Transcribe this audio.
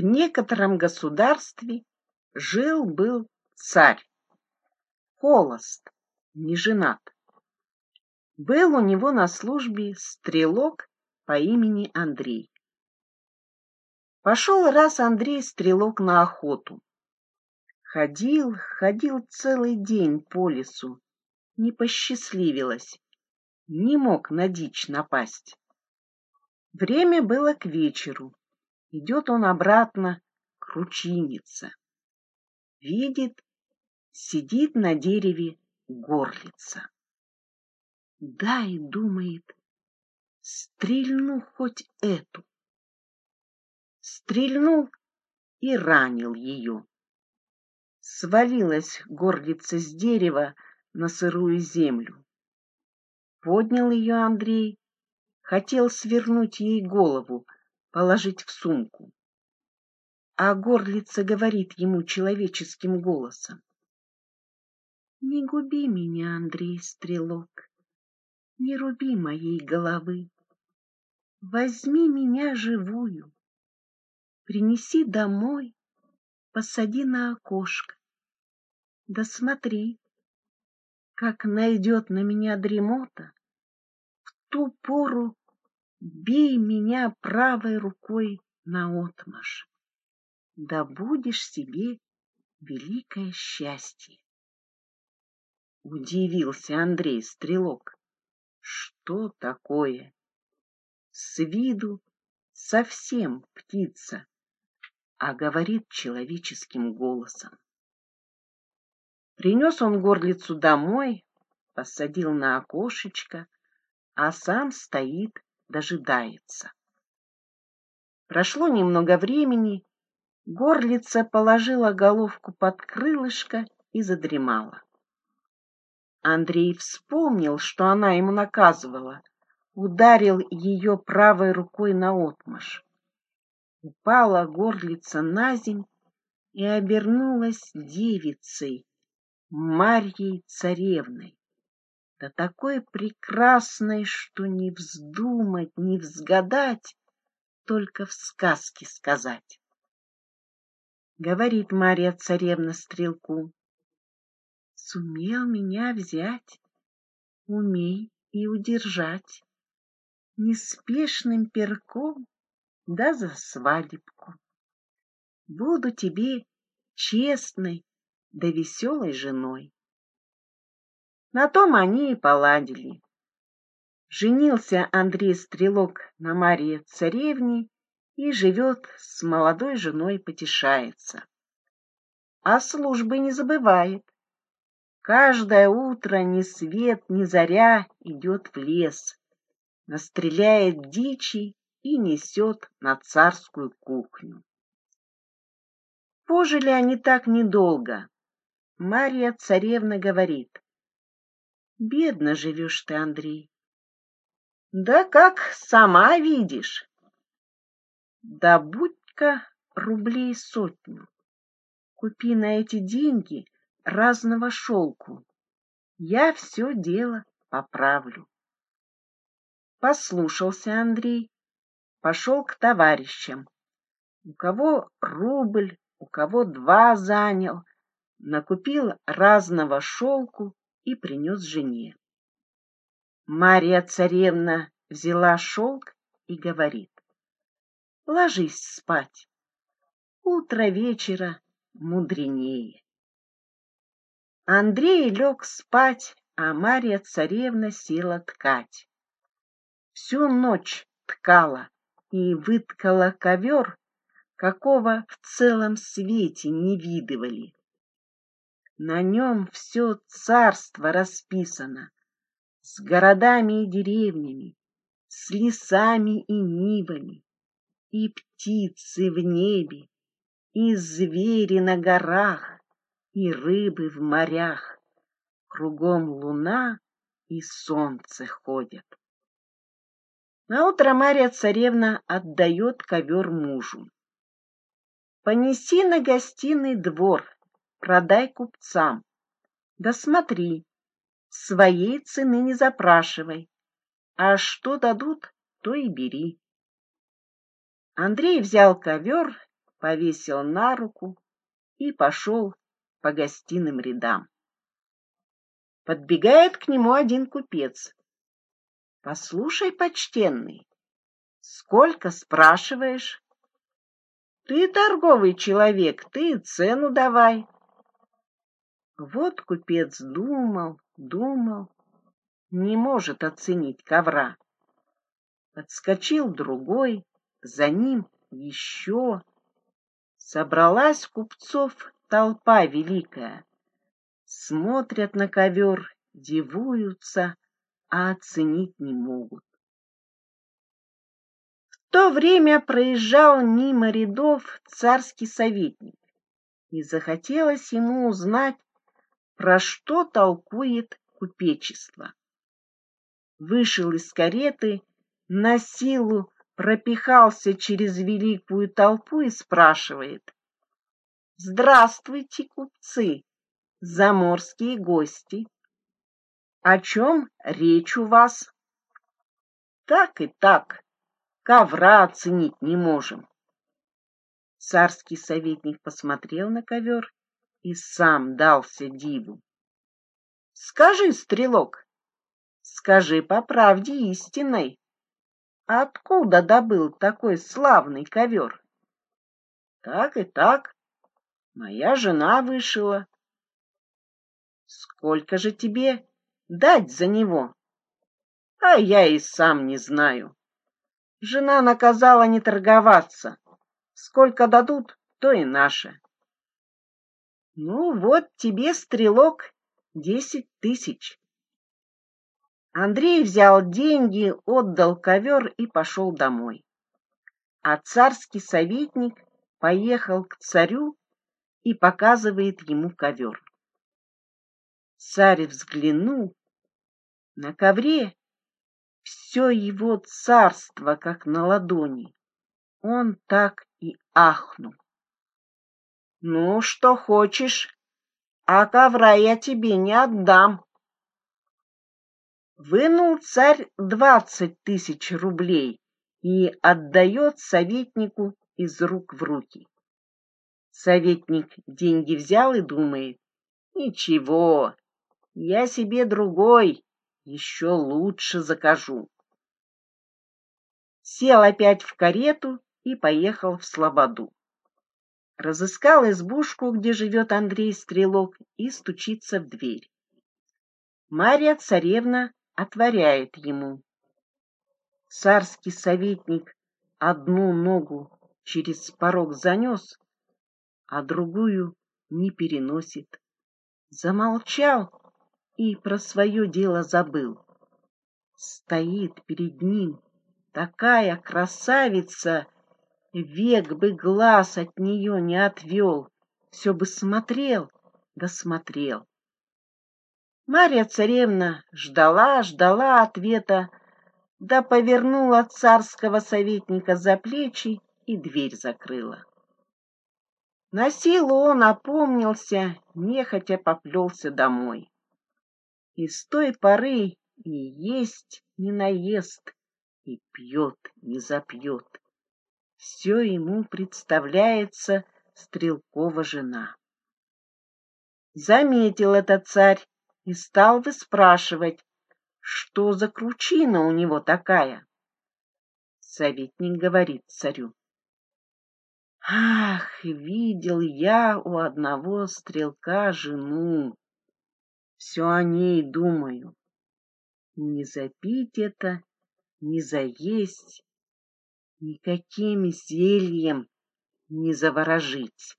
В некотором государстве жил-был царь, холост, не женат. Был у него на службе стрелок по имени Андрей. Пошел раз Андрей стрелок на охоту. Ходил, ходил целый день по лесу, не посчастливилось, не мог на дичь напасть. Время было к вечеру. Идет он обратно к ручинице. Видит, сидит на дереве горлица. Дай, думает, стрельну хоть эту. Стрельнул и ранил ее. Свалилась горлица с дерева на сырую землю. Поднял ее Андрей, хотел свернуть ей голову, положить в сумку. А горлица говорит ему человеческим голосом. Не губи меня, Андрей Стрелок, не руби моей головы. Возьми меня живую, принеси домой, посади на окошко. Да смотри, как найдет на меня дремота, в ту пору Бей меня правой рукой наотмашь, да будешь себе великое счастье. Удивился Андрей Стрелок. Что такое? С виду совсем птица, а говорит человеческим голосом. Принес он горлицу домой, посадил на окошечко, а сам стоит дожидается. Прошло немного времени, горлица положила головку под крылышко и задремала. Андрей вспомнил, что она ему наказывала, ударил ее правой рукой на отмаш. Упала горлица на земь и обернулась девицей, Марьей царевной да такой прекрасной, что не вздумать, не взгадать, только в сказке сказать. Говорит Марья царевна стрелку, сумел меня взять, умей и удержать, неспешным перком да за свадебку. Буду тебе честной да веселой женой. На том они и поладили. Женился Андрей Стрелок на Марье Царевне и живет с молодой женой, потешается. А службы не забывает. Каждое утро ни свет, ни заря идет в лес, настреляет дичи и несет на царскую кухню. Пожили они так недолго. Марья царевна говорит, Бедно живешь ты, Андрей. Да как сама видишь. Да будь-ка рублей сотню. Купи на эти деньги разного шелку. Я все дело поправлю. Послушался Андрей, пошел к товарищам. У кого рубль, у кого два занял, накупил разного шелку и принес жене. Мария царевна взяла шелк и говорит, ложись спать, утро вечера мудренее. Андрей лег спать, а Мария царевна села ткать. Всю ночь ткала и выткала ковер, какого в целом свете не видывали. На нем все царство расписано, с городами и деревнями, с лесами и нивами, и птицы в небе, и звери на горах, и рыбы в морях. Кругом луна и солнце ходят. На утро Мария царевна отдает ковер мужу. Понеси на гостиный двор, продай купцам. Да смотри, своей цены не запрашивай, а что дадут, то и бери. Андрей взял ковер повесил на руку и пошел по гостиным рядам. Подбегает к нему один купец. — Послушай, почтенный, сколько спрашиваешь? Ты торговый человек, ты цену давай. Вот купец думал, думал, не может оценить ковра. Подскочил другой, за ним еще. Собралась купцов толпа великая. Смотрят на ковер, дивуются, а оценить не могут. В то время проезжал мимо рядов царский советник, и захотелось ему узнать, про что толкует купечество. Вышел из кареты, на силу пропихался через великую толпу и спрашивает. «Здравствуйте, купцы, заморские гости! О чем речь у вас?» «Так и так, ковра оценить не можем». Царский советник посмотрел на ковер и сам дался диву. Скажи, стрелок, скажи по правде истинной, откуда добыл такой славный ковер? Так и так, моя жена вышила. Сколько же тебе дать за него? А я и сам не знаю. Жена наказала не торговаться. Сколько дадут, то и наше. Ну вот тебе, стрелок, десять тысяч. Андрей взял деньги, отдал ковер и пошел домой. А царский советник поехал к царю и показывает ему ковер. Царь взглянул. На ковре все его царство, как на ладони. Он так и ахнул. Ну, что хочешь, а ковра я тебе не отдам. Вынул царь двадцать тысяч рублей и отдает советнику из рук в руки. Советник деньги взял и думает, ничего, я себе другой, еще лучше закажу. Сел опять в карету и поехал в Слободу разыскал избушку, где живет Андрей Стрелок, и стучится в дверь. Марья царевна отворяет ему. Царский советник одну ногу через порог занес, а другую не переносит. Замолчал и про свое дело забыл. Стоит перед ним такая красавица — Век бы глаз от нее не отвел, все бы смотрел, да смотрел. Марья царевна ждала, ждала ответа, да повернула царского советника за плечи и дверь закрыла. На силу он опомнился, нехотя поплелся домой. И с той поры и есть не наест, и пьет не запьет все ему представляется Стрелкова жена. Заметил этот царь и стал выспрашивать, что за кручина у него такая. Советник говорит царю. Ах, видел я у одного стрелка жену. Все о ней думаю. Не запить это, не заесть, никаким зельем не заворожить.